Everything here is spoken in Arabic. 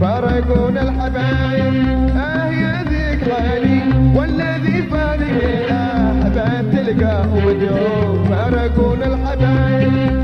فارقونا الحبايب آه يا ذكرى والذي فارق الاحباب تلقاه اليوم فارقونا الحبايب